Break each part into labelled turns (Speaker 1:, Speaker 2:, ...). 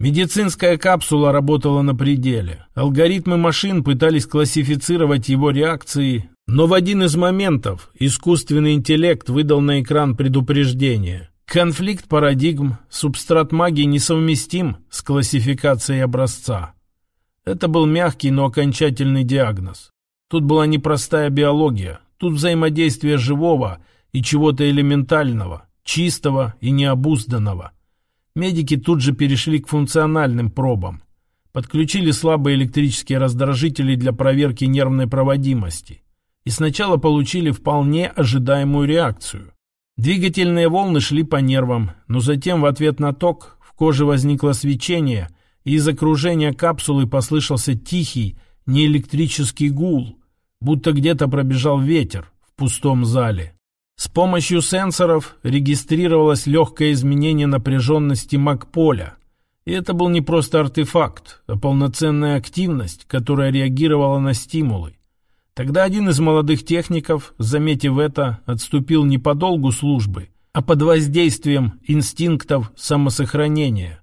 Speaker 1: Медицинская капсула работала на пределе. Алгоритмы машин пытались классифицировать его реакции, но в один из моментов искусственный интеллект выдал на экран предупреждение. Конфликт парадигм, субстрат магии несовместим с классификацией образца. Это был мягкий, но окончательный диагноз. Тут была непростая биология, тут взаимодействие живого и чего-то элементального, чистого и необузданного – Медики тут же перешли к функциональным пробам. Подключили слабые электрические раздражители для проверки нервной проводимости. И сначала получили вполне ожидаемую реакцию. Двигательные волны шли по нервам, но затем в ответ на ток в коже возникло свечение, и из окружения капсулы послышался тихий, неэлектрический гул, будто где-то пробежал ветер в пустом зале. С помощью сенсоров регистрировалось легкое изменение напряженности Макполя. И это был не просто артефакт, а полноценная активность, которая реагировала на стимулы. Тогда один из молодых техников, заметив это, отступил не по долгу службы, а под воздействием инстинктов самосохранения.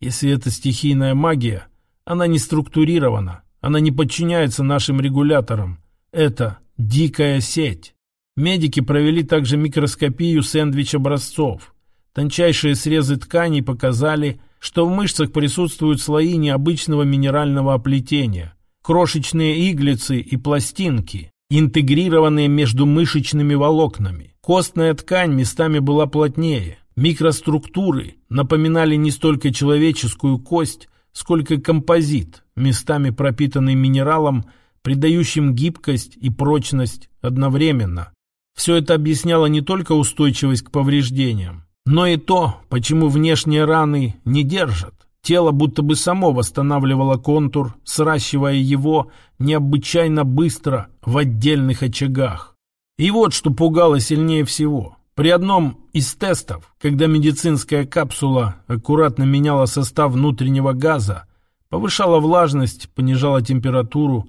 Speaker 1: Если это стихийная магия, она не структурирована, она не подчиняется нашим регуляторам. Это дикая сеть. Медики провели также микроскопию сэндвич-образцов. Тончайшие срезы тканей показали, что в мышцах присутствуют слои необычного минерального оплетения, крошечные иглицы и пластинки, интегрированные между мышечными волокнами. Костная ткань местами была плотнее. Микроструктуры напоминали не столько человеческую кость, сколько композит, местами пропитанный минералом, придающим гибкость и прочность одновременно. Все это объясняло не только устойчивость к повреждениям, но и то, почему внешние раны не держат. Тело будто бы само восстанавливало контур, сращивая его необычайно быстро в отдельных очагах. И вот что пугало сильнее всего. При одном из тестов, когда медицинская капсула аккуратно меняла состав внутреннего газа, повышала влажность, понижала температуру,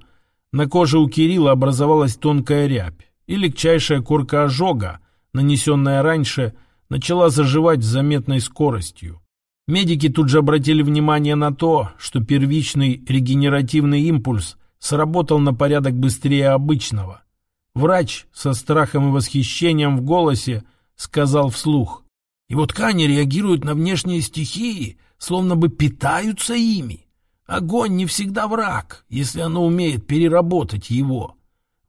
Speaker 1: на коже у Кирилла образовалась тонкая рябь и легчайшая корка ожога, нанесенная раньше, начала заживать с заметной скоростью. Медики тут же обратили внимание на то, что первичный регенеративный импульс сработал на порядок быстрее обычного. Врач со страхом и восхищением в голосе сказал вслух. «Его ткани реагируют на внешние стихии, словно бы питаются ими. Огонь не всегда враг, если оно умеет переработать его.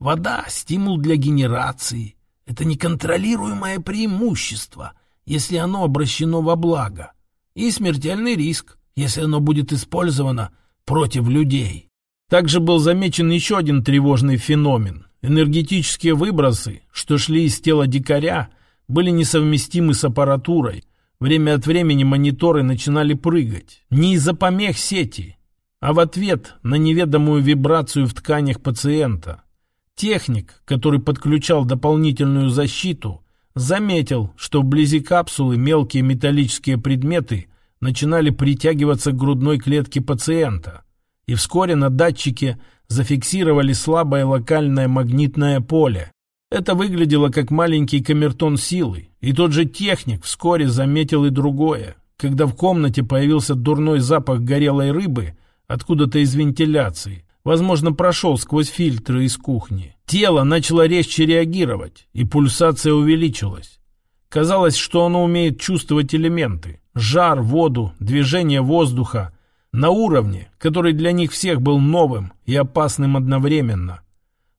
Speaker 1: Вода – стимул для генерации. Это неконтролируемое преимущество, если оно обращено во благо. И смертельный риск, если оно будет использовано против людей. Также был замечен еще один тревожный феномен. Энергетические выбросы, что шли из тела дикаря, были несовместимы с аппаратурой. Время от времени мониторы начинали прыгать. Не из-за помех сети, а в ответ на неведомую вибрацию в тканях пациента. Техник, который подключал дополнительную защиту, заметил, что вблизи капсулы мелкие металлические предметы начинали притягиваться к грудной клетке пациента, и вскоре на датчике зафиксировали слабое локальное магнитное поле. Это выглядело как маленький камертон силы, и тот же техник вскоре заметил и другое. Когда в комнате появился дурной запах горелой рыбы откуда-то из вентиляции, возможно, прошел сквозь фильтры из кухни. Тело начало резче реагировать, и пульсация увеличилась. Казалось, что оно умеет чувствовать элементы – жар, воду, движение воздуха – на уровне, который для них всех был новым и опасным одновременно.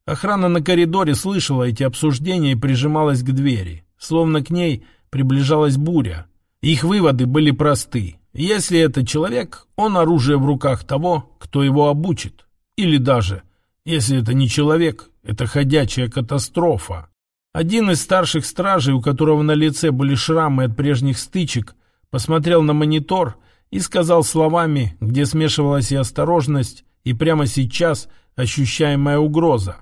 Speaker 1: Охрана на коридоре слышала эти обсуждения и прижималась к двери, словно к ней приближалась буря. Их выводы были просты. Если это человек, он оружие в руках того, кто его обучит. Или даже, если это не человек, это ходячая катастрофа. Один из старших стражей, у которого на лице были шрамы от прежних стычек, посмотрел на монитор и сказал словами, где смешивалась и осторожность, и прямо сейчас ощущаемая угроза.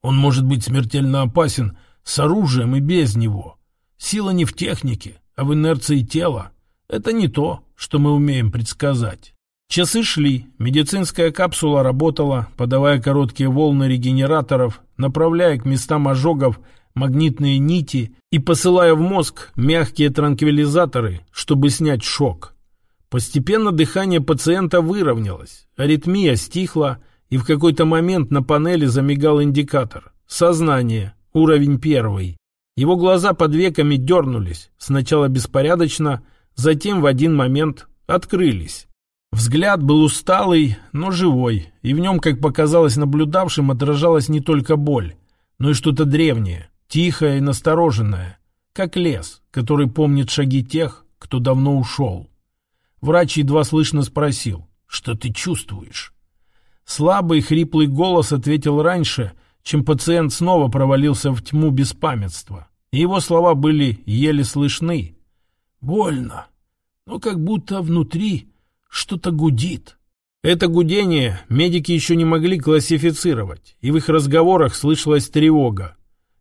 Speaker 1: Он может быть смертельно опасен с оружием и без него. Сила не в технике, а в инерции тела. Это не то, что мы умеем предсказать. Часы шли, медицинская капсула работала, подавая короткие волны регенераторов, направляя к местам ожогов магнитные нити и посылая в мозг мягкие транквилизаторы, чтобы снять шок. Постепенно дыхание пациента выровнялось, аритмия стихла, и в какой-то момент на панели замигал индикатор. Сознание, уровень первый. Его глаза под веками дернулись, сначала беспорядочно, затем в один момент открылись. Взгляд был усталый, но живой, и в нем, как показалось наблюдавшим, отражалась не только боль, но и что-то древнее, тихое и настороженное, как лес, который помнит шаги тех, кто давно ушел. Врач едва слышно спросил, что ты чувствуешь? Слабый хриплый голос ответил раньше, чем пациент снова провалился в тьму беспамятства. И его слова были еле слышны. «Больно, но как будто внутри что-то гудит». Это гудение медики еще не могли классифицировать, и в их разговорах слышалась тревога.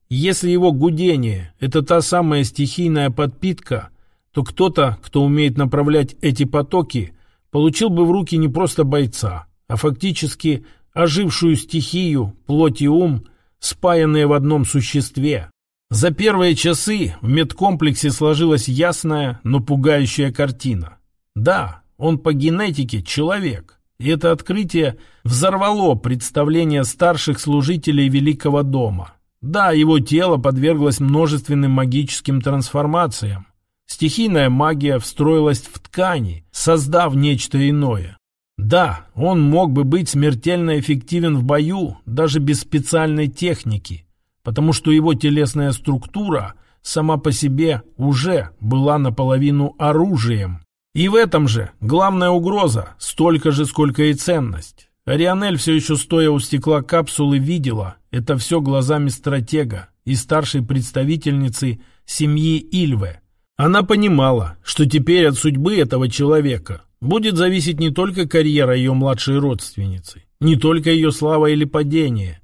Speaker 1: Если его гудение – это та самая стихийная подпитка – то кто-то, кто умеет направлять эти потоки, получил бы в руки не просто бойца, а фактически ожившую стихию, плоть и ум, спаянные в одном существе. За первые часы в медкомплексе сложилась ясная, но пугающая картина. Да, он по генетике человек, и это открытие взорвало представление старших служителей Великого дома. Да, его тело подверглось множественным магическим трансформациям, Стихийная магия встроилась в ткани, создав нечто иное. Да, он мог бы быть смертельно эффективен в бою даже без специальной техники, потому что его телесная структура сама по себе уже была наполовину оружием. И в этом же главная угроза, столько же, сколько и ценность. Арианель, все еще стоя у стекла капсулы, видела это все глазами стратега и старшей представительницы семьи Ильве – она понимала, что теперь от судьбы этого человека будет зависеть не только карьера ее младшей родственницы, не только ее слава или падение.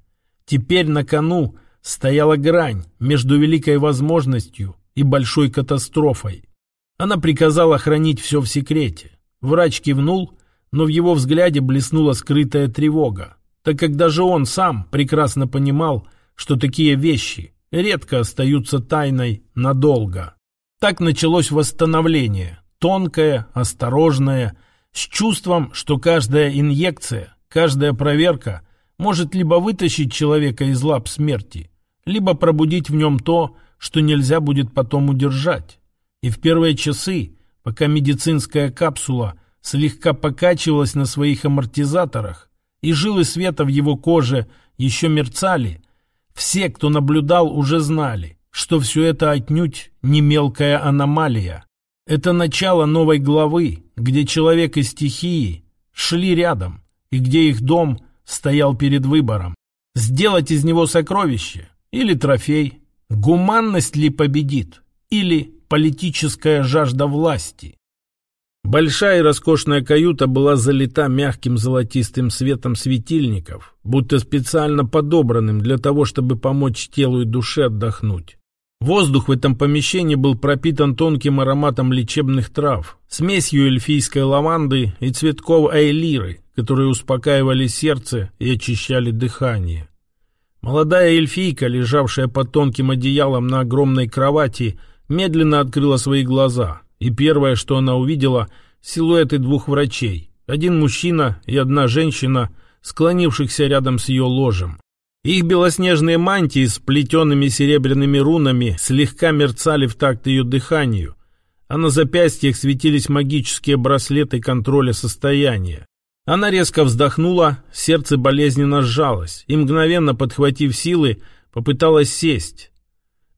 Speaker 1: Теперь на кону стояла грань между великой возможностью и большой катастрофой. Она приказала хранить все в секрете. Врач кивнул, но в его взгляде блеснула скрытая тревога, так как даже он сам прекрасно понимал, что такие вещи редко остаются тайной надолго. Так началось восстановление, тонкое, осторожное, с чувством, что каждая инъекция, каждая проверка может либо вытащить человека из лап смерти, либо пробудить в нем то, что нельзя будет потом удержать. И в первые часы, пока медицинская капсула слегка покачивалась на своих амортизаторах, и жилы света в его коже еще мерцали, все, кто наблюдал, уже знали, что все это отнюдь не мелкая аномалия. Это начало новой главы, где человек и стихии шли рядом, и где их дом стоял перед выбором. Сделать из него сокровище или трофей? Гуманность ли победит? Или политическая жажда власти? Большая и роскошная каюта была залита мягким золотистым светом светильников, будто специально подобранным для того, чтобы помочь телу и душе отдохнуть. Воздух в этом помещении был пропитан тонким ароматом лечебных трав, смесью эльфийской лаванды и цветков эйлиры, которые успокаивали сердце и очищали дыхание. Молодая эльфийка, лежавшая под тонким одеялом на огромной кровати, медленно открыла свои глаза, и первое, что она увидела, силуэты двух врачей, один мужчина и одна женщина, склонившихся рядом с ее ложем. Их белоснежные мантии с плетеными серебряными рунами слегка мерцали в такт ее дыханию, а на запястьях светились магические браслеты контроля состояния. Она резко вздохнула, сердце болезненно сжалось, и, мгновенно подхватив силы, попыталась сесть.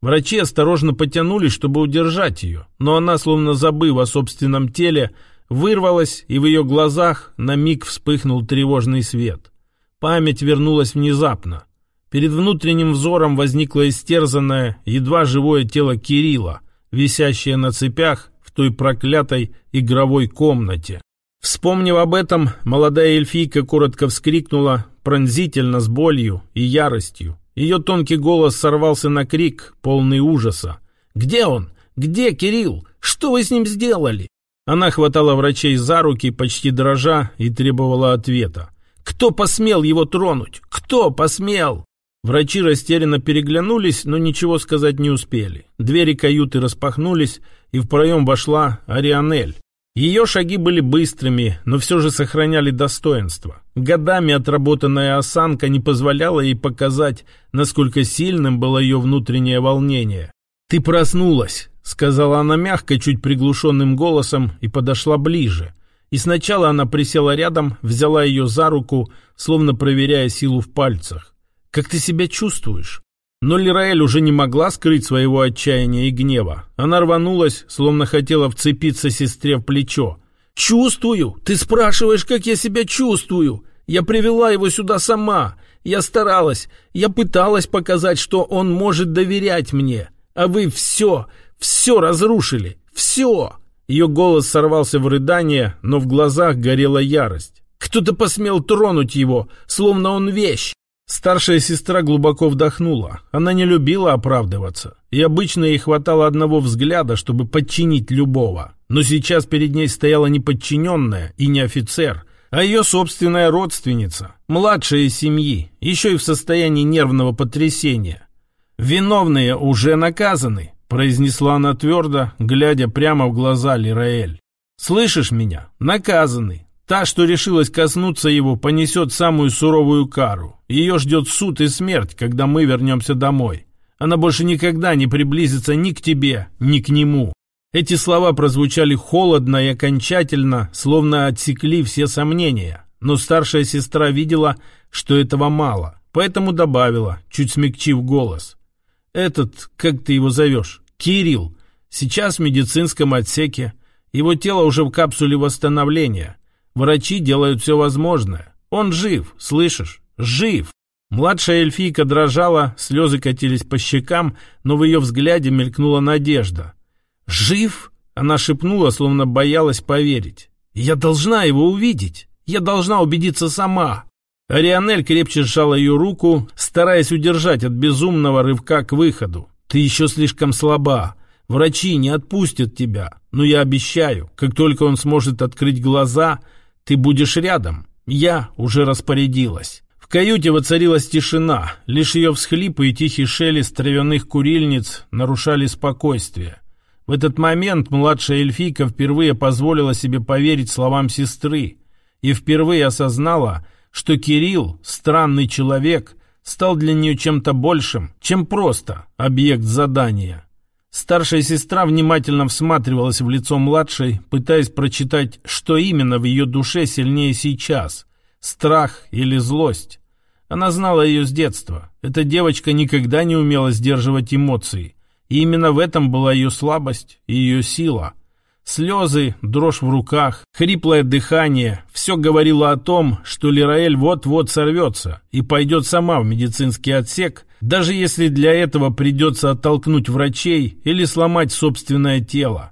Speaker 1: Врачи осторожно потянулись, чтобы удержать ее, но она, словно забыв о собственном теле, вырвалась, и в ее глазах на миг вспыхнул тревожный свет. Память вернулась внезапно. Перед внутренним взором возникло истерзанное, едва живое тело Кирилла, висящее на цепях в той проклятой игровой комнате. Вспомнив об этом, молодая эльфийка коротко вскрикнула, пронзительно, с болью и яростью. Ее тонкий голос сорвался на крик, полный ужаса. «Где он? Где Кирилл? Что вы с ним сделали?» Она хватала врачей за руки, почти дрожа, и требовала ответа. «Кто посмел его тронуть? Кто посмел?» Врачи растерянно переглянулись, но ничего сказать не успели. Двери каюты распахнулись, и в проем вошла Арианель. Ее шаги были быстрыми, но все же сохраняли достоинство. Годами отработанная осанка не позволяла ей показать, насколько сильным было ее внутреннее волнение. «Ты проснулась», — сказала она мягко, чуть приглушенным голосом, и подошла ближе. И сначала она присела рядом, взяла ее за руку, словно проверяя силу в пальцах. «Как ты себя чувствуешь?» Но Лираэль уже не могла скрыть своего отчаяния и гнева. Она рванулась, словно хотела вцепиться сестре в плечо. «Чувствую! Ты спрашиваешь, как я себя чувствую! Я привела его сюда сама! Я старалась! Я пыталась показать, что он может доверять мне! А вы все, все разрушили! Все!» Ее голос сорвался в рыдание, но в глазах горела ярость. «Кто-то посмел тронуть его, словно он вещь! Старшая сестра глубоко вдохнула. Она не любила оправдываться. И обычно ей хватало одного взгляда, чтобы подчинить любого. Но сейчас перед ней стояла не подчиненная и не офицер, а ее собственная родственница, младшая из семьи, еще и в состоянии нервного потрясения. «Виновные уже наказаны», — произнесла она твердо, глядя прямо в глаза Лираэль. «Слышишь меня? Наказаны. Та, что решилась коснуться его, понесет самую суровую кару. Ее ждет суд и смерть, когда мы вернемся домой. Она больше никогда не приблизится ни к тебе, ни к нему. Эти слова прозвучали холодно и окончательно, словно отсекли все сомнения. Но старшая сестра видела, что этого мало, поэтому добавила, чуть смягчив голос. «Этот, как ты его зовешь? Кирилл. Сейчас в медицинском отсеке. Его тело уже в капсуле восстановления. Врачи делают все возможное. Он жив, слышишь? Жив!» Младшая эльфийка дрожала, слезы катились по щекам, но в ее взгляде мелькнула надежда. «Жив?» — она шепнула, словно боялась поверить. «Я должна его увидеть. Я должна убедиться сама». Арианель крепче сжала ее руку, стараясь удержать от безумного рывка к выходу. «Ты еще слишком слаба. Врачи не отпустят тебя. Но я обещаю, как только он сможет открыть глаза, ты будешь рядом. Я уже распорядилась». В каюте воцарилась тишина, лишь ее всхлипы и тихий шелест травяных курильниц нарушали спокойствие. В этот момент младшая эльфийка впервые позволила себе поверить словам сестры и впервые осознала, что Кирилл, странный человек, стал для нее чем-то большим, чем просто объект задания. Старшая сестра внимательно всматривалась в лицо младшей, пытаясь прочитать, что именно в ее душе сильнее сейчас – страх или злость. Она знала ее с детства. Эта девочка никогда не умела сдерживать эмоции. И именно в этом была ее слабость и ее сила – Слезы, дрожь в руках, хриплое дыхание – все говорило о том, что Лираэль вот-вот сорвется и пойдет сама в медицинский отсек, даже если для этого придется оттолкнуть врачей или сломать собственное тело.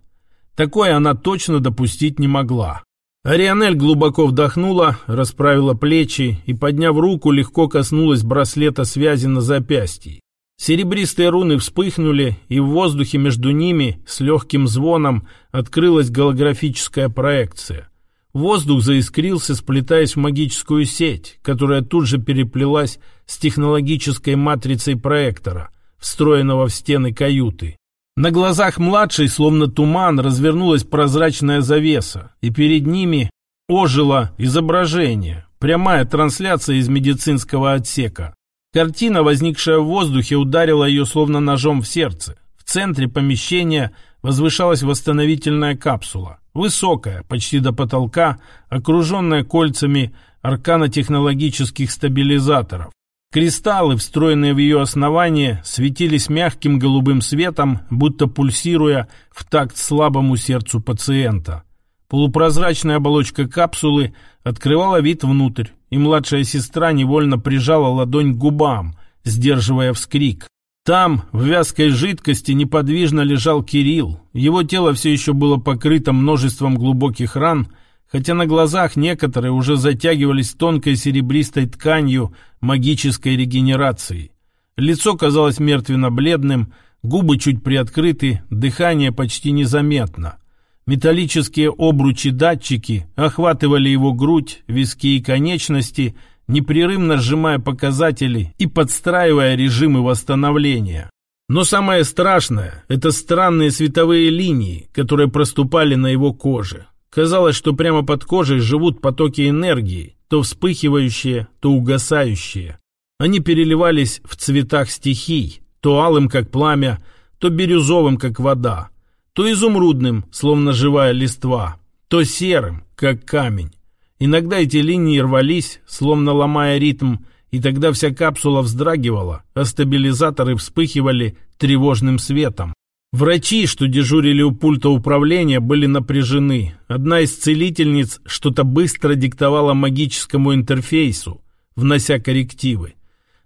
Speaker 1: Такое она точно допустить не могла. Арианель глубоко вдохнула, расправила плечи и, подняв руку, легко коснулась браслета связи на запястье. Серебристые руны вспыхнули, и в воздухе между ними с легким звоном открылась голографическая проекция. Воздух заискрился, сплетаясь в магическую сеть, которая тут же переплелась с технологической матрицей проектора, встроенного в стены каюты. На глазах младшей, словно туман, развернулась прозрачная завеса, и перед ними ожило изображение, прямая трансляция из медицинского отсека. Картина, возникшая в воздухе, ударила ее словно ножом в сердце. В центре помещения возвышалась восстановительная капсула. Высокая, почти до потолка, окруженная кольцами арканотехнологических стабилизаторов. Кристаллы, встроенные в ее основание, светились мягким голубым светом, будто пульсируя в такт слабому сердцу пациента. Полупрозрачная оболочка капсулы открывала вид внутрь, и младшая сестра невольно прижала ладонь к губам, сдерживая вскрик. Там, в вязкой жидкости, неподвижно лежал Кирилл. Его тело все еще было покрыто множеством глубоких ран, хотя на глазах некоторые уже затягивались тонкой серебристой тканью магической регенерации. Лицо казалось мертвенно-бледным, губы чуть приоткрыты, дыхание почти незаметно. Металлические обручи-датчики охватывали его грудь, виски и конечности, непрерывно сжимая показатели и подстраивая режимы восстановления. Но самое страшное – это странные световые линии, которые проступали на его коже. Казалось, что прямо под кожей живут потоки энергии, то вспыхивающие, то угасающие. Они переливались в цветах стихий, то алым, как пламя, то бирюзовым, как вода, то изумрудным, словно живая листва, то серым, как камень. Иногда эти линии рвались, словно ломая ритм, и тогда вся капсула вздрагивала, а стабилизаторы вспыхивали тревожным светом. Врачи, что дежурили у пульта управления, были напряжены. Одна из целительниц что-то быстро диктовала магическому интерфейсу, внося коррективы.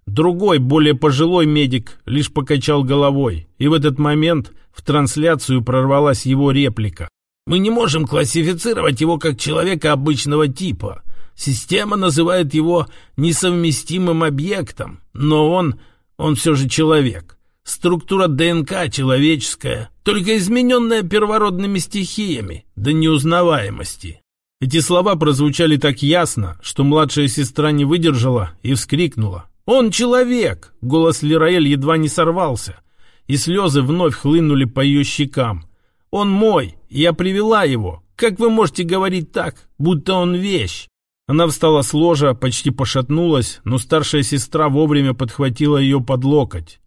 Speaker 1: Другой, более пожилой медик, лишь покачал головой, и в этот момент в трансляцию прорвалась его реплика. «Мы не можем классифицировать его как человека обычного типа. Система называет его несовместимым объектом, но он, он все же человек. Структура ДНК человеческая, только измененная первородными стихиями, до неузнаваемости». Эти слова прозвучали так ясно, что младшая сестра не выдержала и вскрикнула. «Он человек!» — голос Лираэль едва не сорвался, и слезы вновь хлынули по ее щекам. «Он мой! Я привела его! Как вы можете говорить так, будто он вещь?» Она встала с ложа, почти пошатнулась, но старшая сестра вовремя подхватила ее под локоть.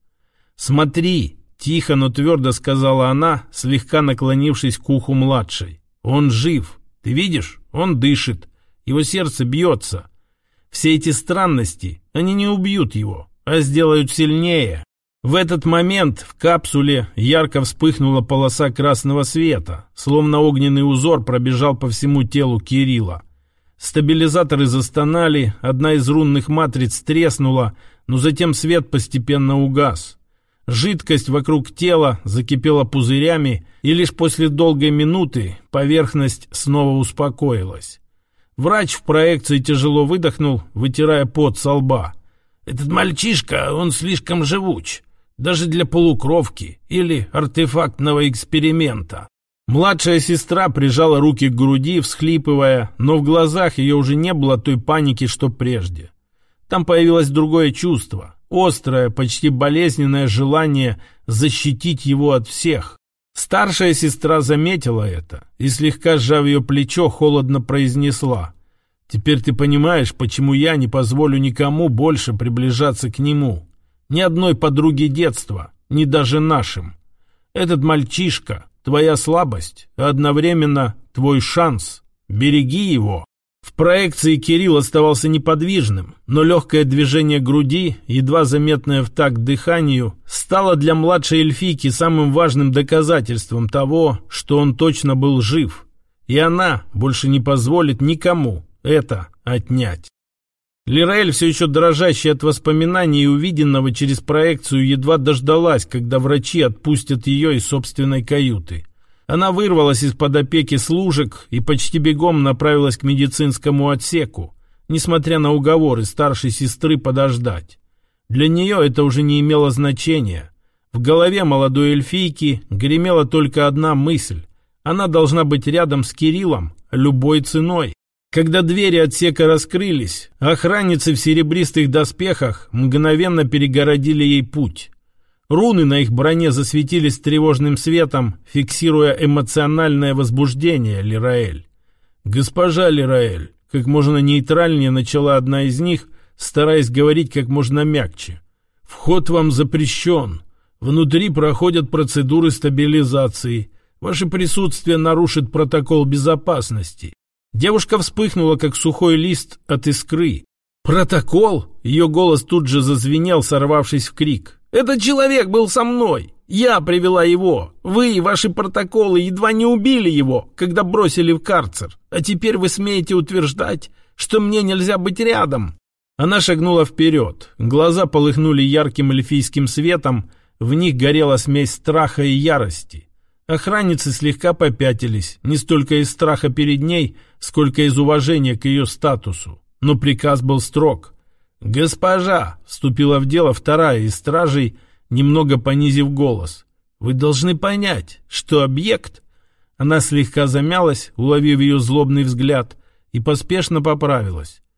Speaker 1: «Смотри!» — тихо, но твердо сказала она, слегка наклонившись к уху младшей. «Он жив! Ты видишь? Он дышит! Его сердце бьется! Все эти странности, они не убьют его, а сделают сильнее. В этот момент в капсуле ярко вспыхнула полоса красного света, словно огненный узор пробежал по всему телу Кирилла. Стабилизаторы застонали, одна из рунных матриц треснула, но затем свет постепенно угас. Жидкость вокруг тела закипела пузырями, и лишь после долгой минуты поверхность снова успокоилась. Врач в проекции тяжело выдохнул, вытирая пот со лба. «Этот мальчишка, он слишком живуч, даже для полукровки или артефактного эксперимента». Младшая сестра прижала руки к груди, всхлипывая, но в глазах ее уже не было той паники, что прежде. Там появилось другое чувство, острое, почти болезненное желание защитить его от всех. Старшая сестра заметила это и, слегка сжав ее плечо, холодно произнесла. «Теперь ты понимаешь, почему я не позволю никому больше приближаться к нему. Ни одной подруге детства, ни даже нашим. Этот мальчишка — твоя слабость, а одновременно твой шанс. Береги его». В проекции Кирилл оставался неподвижным, но легкое движение груди, едва заметное в такт дыханию, стало для младшей эльфийки самым важным доказательством того, что он точно был жив. И она больше не позволит никому это отнять. Лираэль, все еще дрожащая от воспоминаний и увиденного через проекцию, едва дождалась, когда врачи отпустят ее из собственной каюты. Она вырвалась из-под опеки служек и почти бегом направилась к медицинскому отсеку, несмотря на уговоры старшей сестры подождать. Для нее это уже не имело значения. В голове молодой эльфийки гремела только одна мысль. Она должна быть рядом с Кириллом любой ценой. Когда двери отсека раскрылись, охранницы в серебристых доспехах мгновенно перегородили ей путь. Руны на их броне засветились тревожным светом, фиксируя эмоциональное возбуждение Лираэль. «Госпожа Лираэль», как можно нейтральнее начала одна из них, стараясь говорить как можно мягче. «Вход вам запрещен. Внутри проходят процедуры стабилизации. Ваше присутствие нарушит протокол безопасности». Девушка вспыхнула, как сухой лист от искры. «Протокол?» Ее голос тут же зазвенел, сорвавшись в крик. Этот человек был со мной. Я привела его. Вы и ваши протоколы едва не убили его, когда бросили в карцер. А теперь вы смеете утверждать, что мне нельзя быть рядом». Она шагнула вперед. Глаза полыхнули ярким эльфийским светом. В них горела смесь страха и ярости. Охранницы слегка попятились, не столько из страха перед ней, сколько из уважения к ее статусу. Но приказ был строг. «Госпожа!» — вступила в дело вторая из стражей, немного понизив голос. «Вы должны понять, что объект...» Она слегка замялась, уловив ее злобный взгляд, и поспешно поправилась.